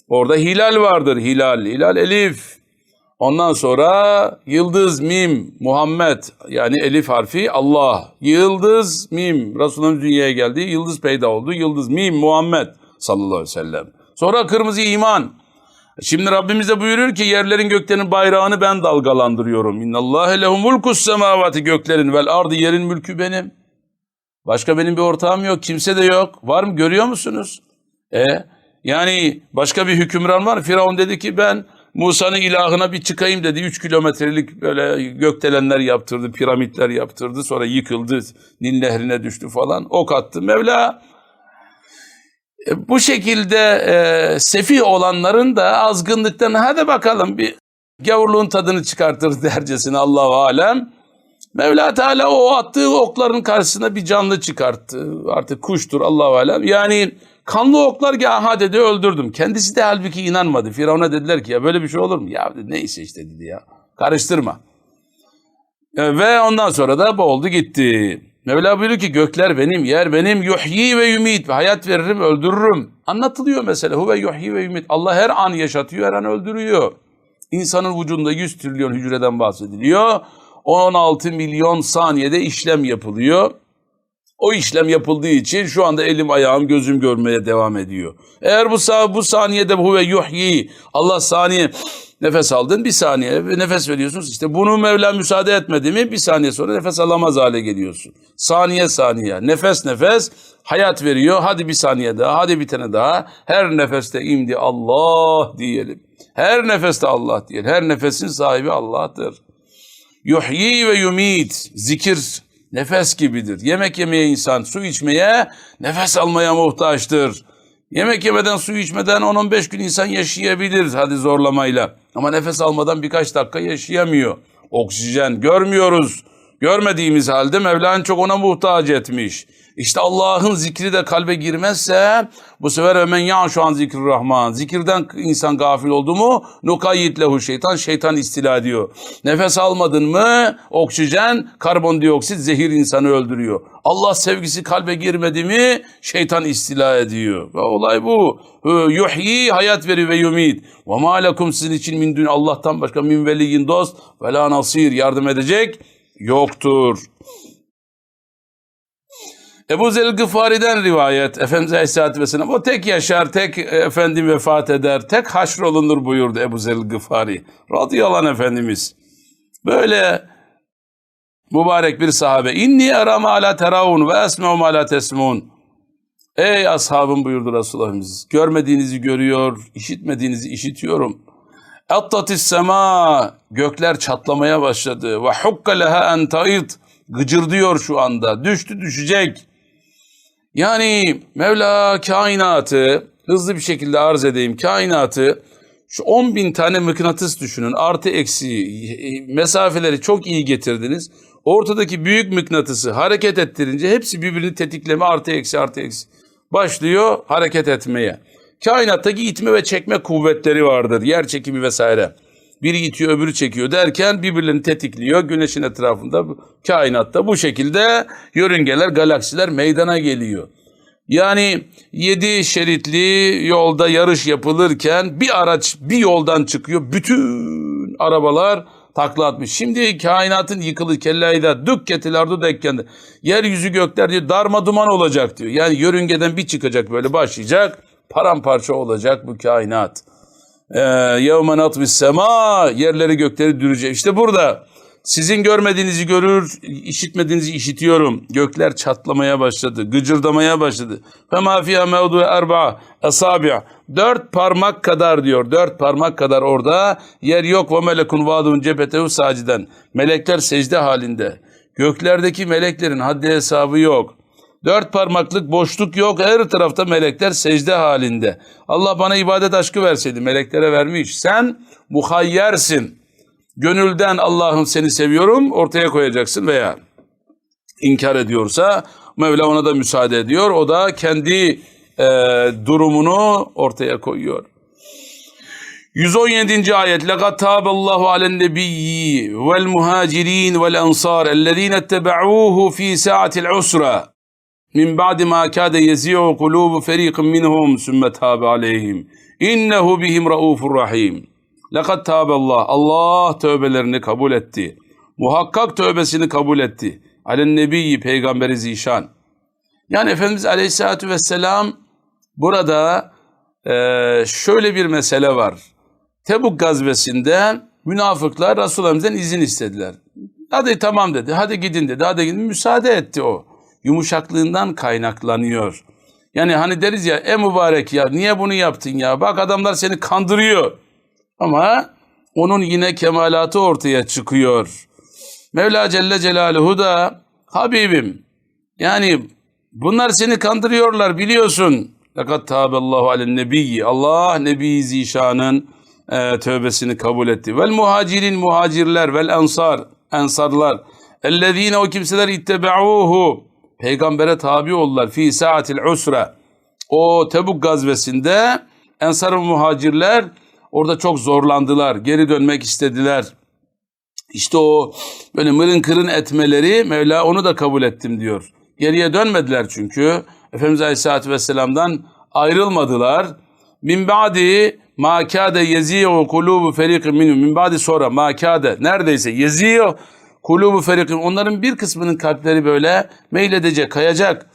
Orada hilal vardır. Hilal. Hilal elif. Ondan sonra yıldız mim Muhammed yani elif harfi Allah. Yıldız mim Resulümüz dünyaya geldi. Yıldız peyda oldu. Yıldız mim Muhammed sallallahu aleyhi ve sellem. Sonra kırmızı iman. Şimdi Rabbimiz de buyuruyor ki yerlerin göklerin bayrağını ben dalgalandırıyorum. İnnallâhe lehum mulkus semavati göklerin vel ardı yerin mülkü benim. Başka benim bir ortağım yok. Kimse de yok. Var mı? Görüyor musunuz? E yani başka bir hükümran var. Firavun dedi ki ben Musa'nın ilahına bir çıkayım dedi. Üç kilometrelik böyle gökdelenler yaptırdı, piramitler yaptırdı. Sonra yıkıldı, Nil nehrine düştü falan. Ok attı. Mevla bu şekilde e, sefih olanların da azgınlıktan hadi bakalım bir gavurluğun tadını çıkartır dercesine Allahu alem. Mevla Teala o attığı okların karşısına bir canlı çıkarttı. Artık kuştur Allahu alem. Yani kanlı oklar ki aha dedi öldürdüm. Kendisi de halbuki inanmadı. Firavun'a dediler ki ya böyle bir şey olur mu? Ya dedi, neyse işte dedi ya. Karıştırma. E, ve ondan sonra da boğuldu gitti. Mevla buyuruyor ki gökler benim, yer benim, yuhyi ve yumit. Hayat veririm, öldürürüm. Anlatılıyor mesela. Huve yuhyi ve yumit. Allah her an yaşatıyor, her an öldürüyor. İnsanın vücudunda 100 trilyon hücreden bahsediliyor. 16 milyon saniyede işlem yapılıyor. O işlem yapıldığı için şu anda elim ayağım gözüm görmeye devam ediyor. Eğer bu bu saniyede huve yuhyi Allah saniye nefes aldın bir saniye nefes veriyorsunuz. İşte bunu Mevla müsaade etmedi mi bir saniye sonra nefes alamaz hale geliyorsun. Saniye saniye nefes nefes hayat veriyor. Hadi bir saniye daha hadi bir tane daha. Her nefeste imdi Allah diyelim. Her nefeste Allah diyelim. Her nefesin sahibi Allah'tır. Yuhyi ve yumit zikir nefes gibidir. Yemek yemeye insan su içmeye nefes almaya muhtaçtır. Yemek yemeden su içmeden 10-15 gün insan yaşayabilir hadi zorlamayla. Ama nefes almadan birkaç dakika yaşayamıyor. Oksijen görmüyoruz. Görmediğimiz halde Mevla en çok ona muhtaç etmiş. İşte Allah'ın zikri de kalbe girmezse bu sefer hemen ya şu an zikri rahman. Zikirden insan gafil oldu mu nukayyit lehu şeytan. Şeytan istila ediyor. Nefes almadın mı oksijen karbondioksit zehir insanı öldürüyor. Allah sevgisi kalbe girmedi mi şeytan istila ediyor. Ve olay bu. Yuhyi hayat veri ve yumit. Ve ma sizin için min dün Allah'tan başka min veliyin dost ve la nasir yardım edecek yoktur. Ebu Zer Gıfari'den rivayet Efendimiz Aleyhisselatü Vesselam o tek yaşar, tek efendim vefat eder, tek haşrolunur buyurdu Ebu Zer Gıfari. Radıyallahu Efendimiz. Böyle mübarek bir sahabe. İnni arama ala teravun ve esme'u ma la tesmun. Ey ashabım buyurdu Resulullah'ımız. Görmediğinizi görüyor, işitmediğinizi işitiyorum. Attatis sema gökler çatlamaya başladı. Ve hukka leha en ta'id gıcırdıyor şu anda. Düştü düşecek. Yani Mevla kainatı hızlı bir şekilde arz edeyim. Kainatı şu 10 bin tane mıknatıs düşünün. Artı eksi mesafeleri çok iyi getirdiniz. Ortadaki büyük mıknatısı hareket ettirince hepsi birbirini tetikleme artı eksi artı eksi. Başlıyor hareket etmeye. Kainattaki itme ve çekme kuvvetleri vardır. Yer çekimi vesaire. Biri itiyor öbürü çekiyor derken birbirlerini tetikliyor. Güneşin etrafında kainatta bu şekilde yörüngeler, galaksiler meydana geliyor. Yani yedi şeritli yolda yarış yapılırken bir araç bir yoldan çıkıyor. Bütün arabalar takla atmış. Şimdi kainatın yıkılı kellayda dükketil ardu dekken yeryüzü gökler diyor darma duman olacak diyor. Yani yörüngeden bir çıkacak böyle başlayacak paramparça olacak bu kainat. Yevme natvis sema yerleri gökleri dürecek. İşte burada sizin görmediğinizi görür, işitmediğinizi işitiyorum. Gökler çatlamaya başladı, gıcırdamaya başladı. Fema fiha mevdu erba esabi' Dört parmak kadar diyor. Dört parmak kadar orada yer yok melekun vadun cebetehu saciden. Melekler secde halinde. Göklerdeki meleklerin haddi hesabı yok. Dört parmaklık boşluk yok. Her tarafta melekler secde halinde. Allah bana ibadet aşkı verseydi meleklere vermiş. Sen muhayyersin. Gönülden Allah'ım seni seviyorum ortaya koyacaksın veya inkar ediyorsa Mevla ona da müsaade ediyor. O da kendi e, durumunu ortaya koyuyor. 117. ayet لَقَدْ تَابَ اللّٰهُ عَلَى النَّبِيِّ وَالْمُهَاجِرِينَ وَالْأَنْصَارِ الَّذ۪ينَ اتَّبَعُوهُ ف۪ي سَاعَةِ الْعُسْرَةِ min ba'di ma kâde yezi'u kulubu feriqin minhum sümme tâbe aleyhim. İnnehu bihim raufur rahim. Lekad tâbellah. Allah tövbelerini kabul etti. Muhakkak tövbesini kabul etti. Alen nebiyyi peygamberi zişan. Yani Efendimiz aleyhissalatü vesselam burada e, şöyle bir mesele var. Tebuk gazvesinde münafıklar Resulullah'ımızdan izin istediler. Hadi tamam dedi, hadi gidin dedi, hadi gidin. Müsaade etti o yumuşaklığından kaynaklanıyor. Yani hani deriz ya e mübarek ya niye bunu yaptın ya bak adamlar seni kandırıyor. Ama onun yine kemalatı ortaya çıkıyor. Mevla Celle Celaluhu da Habibim yani bunlar seni kandırıyorlar biliyorsun. Fakat taballahu alen nebiyyi. Allah Nebi Zişan'ın e, tövbesini kabul etti. Vel muhacirin muhacirler vel ensar ensarlar. Ellezine o kimseler ittebe'uhu peygambere tabi oldular fi saatil usra. O Tebuk gazvesinde ensar muhacirler orada çok zorlandılar. Geri dönmek istediler. İşte o böyle mırın kırın etmeleri Mevla onu da kabul ettim diyor. Geriye dönmediler çünkü. Efendimiz Aleyhisselatü Vesselam'dan ayrılmadılar. Min ba'di ma kâde yezi'u kulubu feriqin minhum. Min ba'di sonra ma kâde neredeyse yezi'u kulubu feriqin. Onların bir kısmının kalpleri böyle meyledecek, kayacak.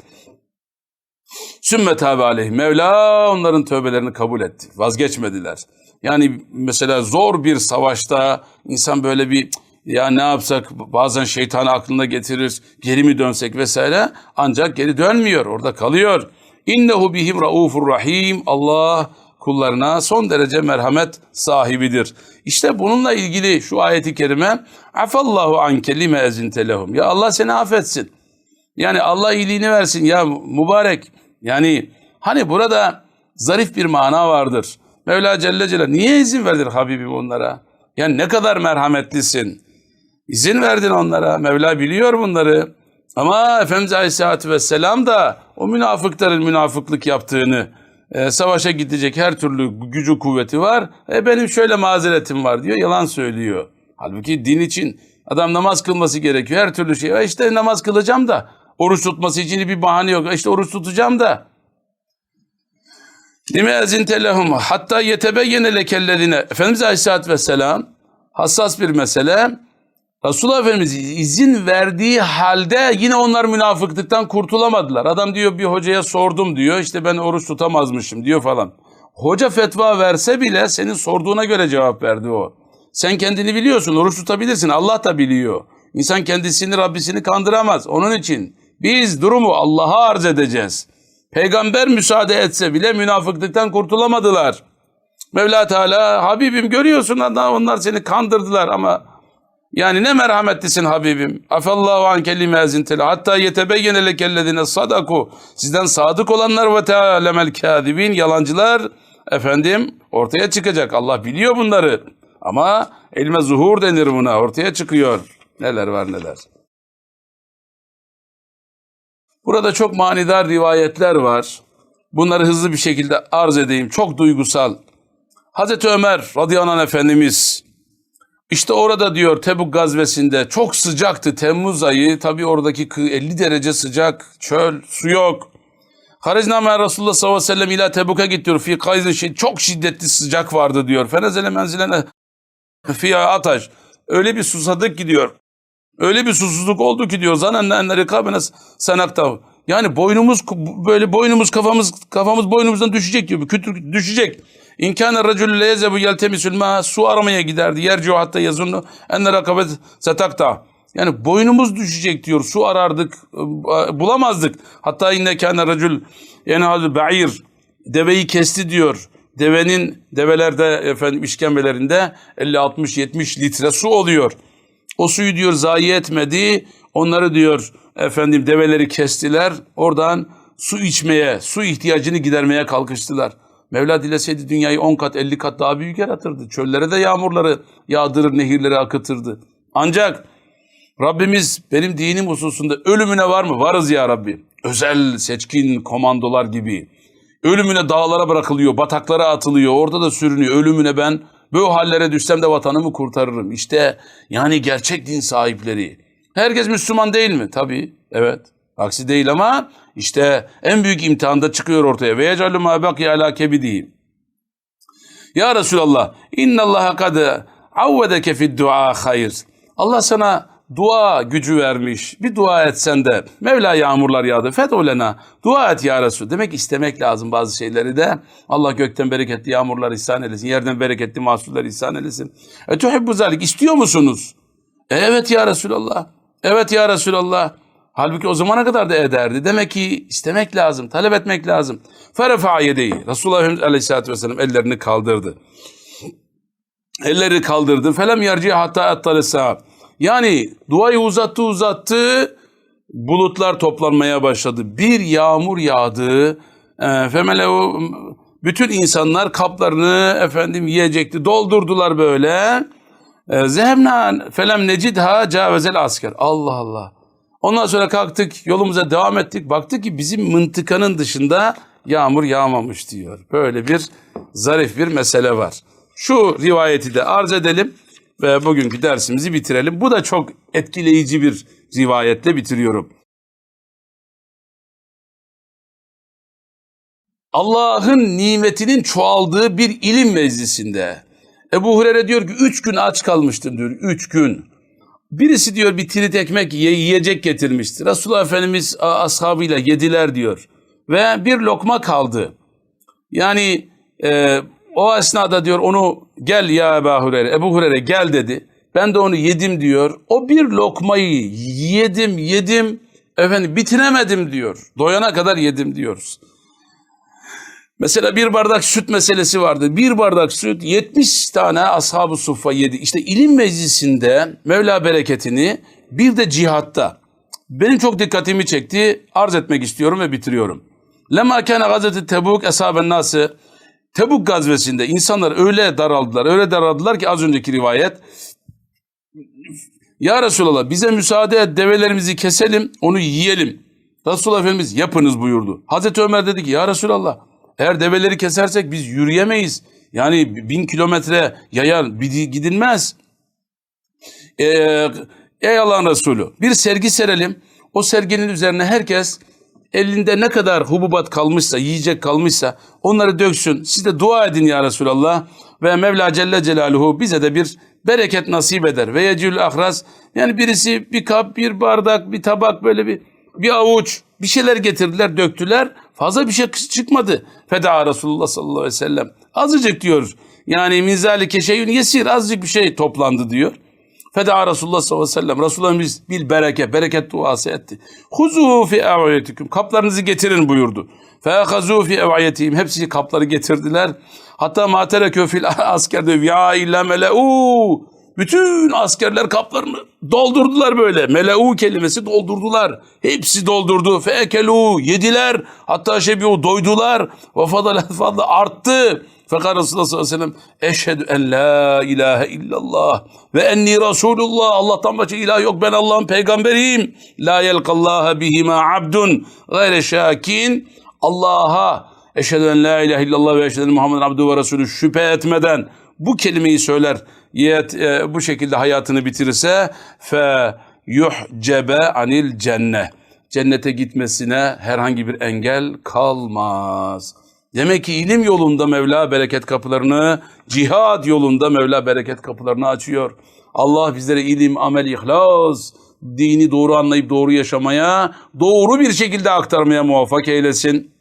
Sümme tabi aleyh. Mevla onların tövbelerini kabul etti. Vazgeçmediler. Yani mesela zor bir savaşta insan böyle bir ya ne yapsak bazen şeytanı aklına getirir geri mi dönsek vesaire ancak geri dönmüyor orada kalıyor. İnnehu bihim raufur rahim Allah kullarına son derece merhamet sahibidir. İşte bununla ilgili şu ayeti kerime afallahu anke lime ezinte lehum. Ya Allah seni affetsin. Yani Allah iyiliğini versin ya mübarek. Yani hani burada zarif bir mana vardır. Mevla Celle Celle niye izin verdin Habibim onlara? Yani ne kadar merhametlisin. İzin verdin onlara. Mevla biliyor bunları. Ama Efendimiz Aleyhisselatü Vesselam da o münafıkların münafıklık yaptığını, e, savaşa gidecek her türlü gücü kuvveti var. E, benim şöyle mazeretim var diyor. Yalan söylüyor. Halbuki din için adam namaz kılması gerekiyor. Her türlü şey. E işte namaz kılacağım da. Oruç tutması için bir bahane yok. E işte oruç tutacağım da. Lime ezinte lehum hatta yetebeyyene lekellezine. Efendimiz Aleyhisselatü Vesselam hassas bir mesele. Resulullah Efendimiz izin verdiği halde yine onlar münafıklıktan kurtulamadılar. Adam diyor bir hocaya sordum diyor işte ben oruç tutamazmışım diyor falan. Hoca fetva verse bile senin sorduğuna göre cevap verdi o. Sen kendini biliyorsun oruç tutabilirsin Allah da biliyor. İnsan kendisini Rabbisini kandıramaz. Onun için biz durumu Allah'a arz edeceğiz. Peygamber müsaade etse bile münafıklıktan kurtulamadılar. Mevla Teala Habibim görüyorsun onlar seni kandırdılar ama yani ne merhametlisin Habibim. Afallahu an kelime ezintele. Hatta yetebeyyene lekellezine sadaku. Sizden sadık olanlar ve tealemel kâzibin. Yalancılar efendim ortaya çıkacak. Allah biliyor bunları. Ama elime zuhur denir buna. Ortaya çıkıyor. Neler var neler. Burada çok manidar rivayetler var. Bunları hızlı bir şekilde arz edeyim. Çok duygusal. Hazreti Ömer radıyallahu anh Efendimiz işte orada diyor Tebuk gazvesinde çok sıcaktı Temmuz ayı. Tabi oradaki 50 derece sıcak, çöl, su yok. Haricna men Resulullah sallallahu aleyhi ve sellem ila Tebuk'a git diyor. Fi kayzı şey, çok şiddetli sıcak vardı diyor. Fenezele menzilene fi ataş. Öyle bir susadık ki diyor. Öyle bir susuzluk oldu ki diyor. Zanen enleri kabine senakta. Yani boynumuz böyle boynumuz kafamız kafamız boynumuzdan düşecek diyor. Kütür düşecek. İmkâne racülü leyezebu yeltemisül ma su aramaya giderdi. Yercu hatta yazunnu enne rakabet setakta. Yani boynumuz düşecek diyor. Su arardık, bulamazdık. Hatta inne kâne racül yenhâzü ba'ir. Deveyi kesti diyor. Devenin, develerde efendim işkembelerinde 50, 60, 70 litre su oluyor. O suyu diyor zayi etmedi. Onları diyor efendim develeri kestiler. Oradan su içmeye, su ihtiyacını gidermeye kalkıştılar. Mevla dileseydi dünyayı 10 kat 50 kat daha büyük yaratırdı. Çöllere de yağmurları yağdırır, nehirleri akıtırdı. Ancak Rabbimiz benim dinim hususunda ölümüne var mı? Varız ya Rabbi. Özel seçkin komandolar gibi. Ölümüne dağlara bırakılıyor, bataklara atılıyor, orada da sürünüyor. Ölümüne ben böyle hallere düşsem de vatanımı kurtarırım. İşte yani gerçek din sahipleri. Herkes Müslüman değil mi? Tabii, evet. Aksi değil ama işte en büyük imtihanda çıkıyor ortaya. Ve yecalu ma bakiye ala kebidi. Ya Resulallah, innallaha kad avvedeke fid dua hayır. Allah sana dua gücü vermiş. Bir dua etsen de Mevla yağmurlar yağdı. Fedolena. Dua et ya Resul. Demek istemek lazım bazı şeyleri de. Allah gökten bereketli yağmurlar ihsan eylesin. Yerden bereketli mahsuller ihsan eylesin. E tuhibbu zalik. İstiyor musunuz? E, evet ya Resulallah. Evet ya Resulallah. Halbuki o zamana kadar da ederdi. Demek ki istemek lazım, talep etmek lazım. Ferefa yedeyi. Resulullah Aleyhisselatü Vesselam ellerini kaldırdı. Elleri kaldırdı. Felem yerci hatta attale sahab. Yani duayı uzattı uzattı. Bulutlar toplanmaya başladı. Bir yağmur yağdı. E, Femelehu bütün insanlar kaplarını efendim yiyecekti. Doldurdular böyle. E, Zehemna felem necidha cavezel asker. Allah Allah. Ondan sonra kalktık yolumuza devam ettik. Baktık ki bizim mıntıkanın dışında yağmur yağmamış diyor. Böyle bir zarif bir mesele var. Şu rivayeti de arz edelim ve bugünkü dersimizi bitirelim. Bu da çok etkileyici bir rivayetle bitiriyorum. Allah'ın nimetinin çoğaldığı bir ilim meclisinde Ebu Hureyre diyor ki üç gün aç kalmıştım diyor. Üç gün. Birisi diyor bir tirit ekmek yiyecek getirmişti. Resulullah Efendimiz ashabıyla yediler diyor. Ve bir lokma kaldı. Yani e, o esnada diyor onu gel ya Ebu Hureyre, Ebu Hureyre gel dedi. Ben de onu yedim diyor. O bir lokmayı yedim yedim efendim bitiremedim diyor. Doyana kadar yedim diyoruz. Mesela bir bardak süt meselesi vardı. Bir bardak süt 70 tane ashab-ı suffa yedi. İşte ilim meclisinde Mevla bereketini bir de cihatta. Benim çok dikkatimi çekti. Arz etmek istiyorum ve bitiriyorum. Lema kâne gazeti Tebuk eshaben nası. Tebuk gazvesinde insanlar öyle daraldılar, öyle daraldılar ki az önceki rivayet Ya Resulallah bize müsaade et develerimizi keselim onu yiyelim. Resulullah Efendimiz yapınız buyurdu. Hazreti Ömer dedi ki ya Resulallah eğer develeri kesersek biz yürüyemeyiz. Yani bin kilometre yaya gidilmez. Ee, ey Allah'ın Resulü bir sergi serelim. O serginin üzerine herkes elinde ne kadar hububat kalmışsa, yiyecek kalmışsa onları döksün. Siz de dua edin ya Resulallah. Ve Mevla Celle Celaluhu bize de bir bereket nasip eder. Ve yecül ahraz yani birisi bir kap, bir bardak, bir tabak böyle bir bir avuç bir şeyler getirdiler, döktüler. Fazla bir şey çıkmadı. Feda Resulullah sallallahu aleyhi ve sellem. Azıcık diyor. Yani minzalike şeyün yesir azıcık bir şey toplandı diyor. Feda Resulullah sallallahu aleyhi ve sellem. Resulullah'ımız bil bereke, bereket duası etti. Huzu fi evayetikum. Kaplarınızı getirin buyurdu. Fehazu fi evayetihim. Hepsi kapları getirdiler. Hatta matere köfil askerde ya illa meleu. Bütün askerler kaplarını doldurdular böyle. Meleu kelimesi doldurdular. Hepsi doldurdu. Fekelu yediler. Hatta şebiu doydular. Ve fadale fadla arttı. Fakat Resulullah sallallahu aleyhi ve sellem eşhedü en la ilahe illallah ve enni Resulullah Allah'tan başka ilah yok ben Allah'ın peygamberiyim. La yelkallaha bihima abdun gayre şakin Allah'a eşhedü en la ilahe illallah ve eşhedü Muhammed abdu ve Resulü şüphe etmeden bu kelimeyi söyler yet, e, bu şekilde hayatını bitirirse fe yuhcebe anil cenne cennete gitmesine herhangi bir engel kalmaz. Demek ki ilim yolunda Mevla bereket kapılarını, cihad yolunda Mevla bereket kapılarını açıyor. Allah bizlere ilim, amel, ihlas, dini doğru anlayıp doğru yaşamaya, doğru bir şekilde aktarmaya muvaffak eylesin.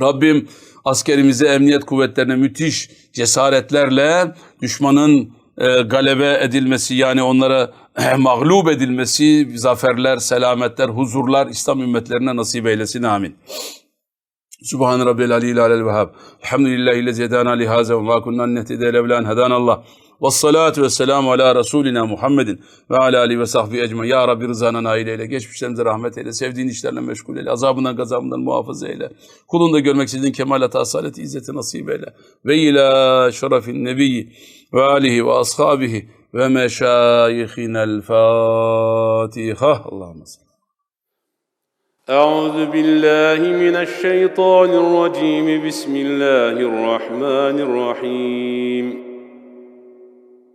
Rabbim askerimize, emniyet kuvvetlerine müthiş cesaretlerle düşmanın e, galebe edilmesi yani onlara e, mağlup edilmesi, zaferler, selametler, huzurlar İslam ümmetlerine nasip eylesin. Amin. Subhan rabbiyal aliyyil alel vehhab. Elhamdülillahi lezi hedana li haza ve ma kunna nehtede levla en hedanallah. Ve salatu ve selamu ala Resulina Muhammedin ve ala alihi ve sahbihi ecmaîn. Ya Rabbi rızana nail eyle. Geçmişlerimize rahmet eyle. Sevdiğin işlerle meşgul eyle. Azabından gazabından muhafaza eyle. Kulunda görmek istediğin kemalat, asalet, izzeti nasip eyle. Ve ila şerefin nebiyyi ve alihi ve ashabihi ve meşayihinel Fatiha. Allah'ım salli. أعوذ بالله من الشيطان الرجيم بسم الله الرحمن الرحيم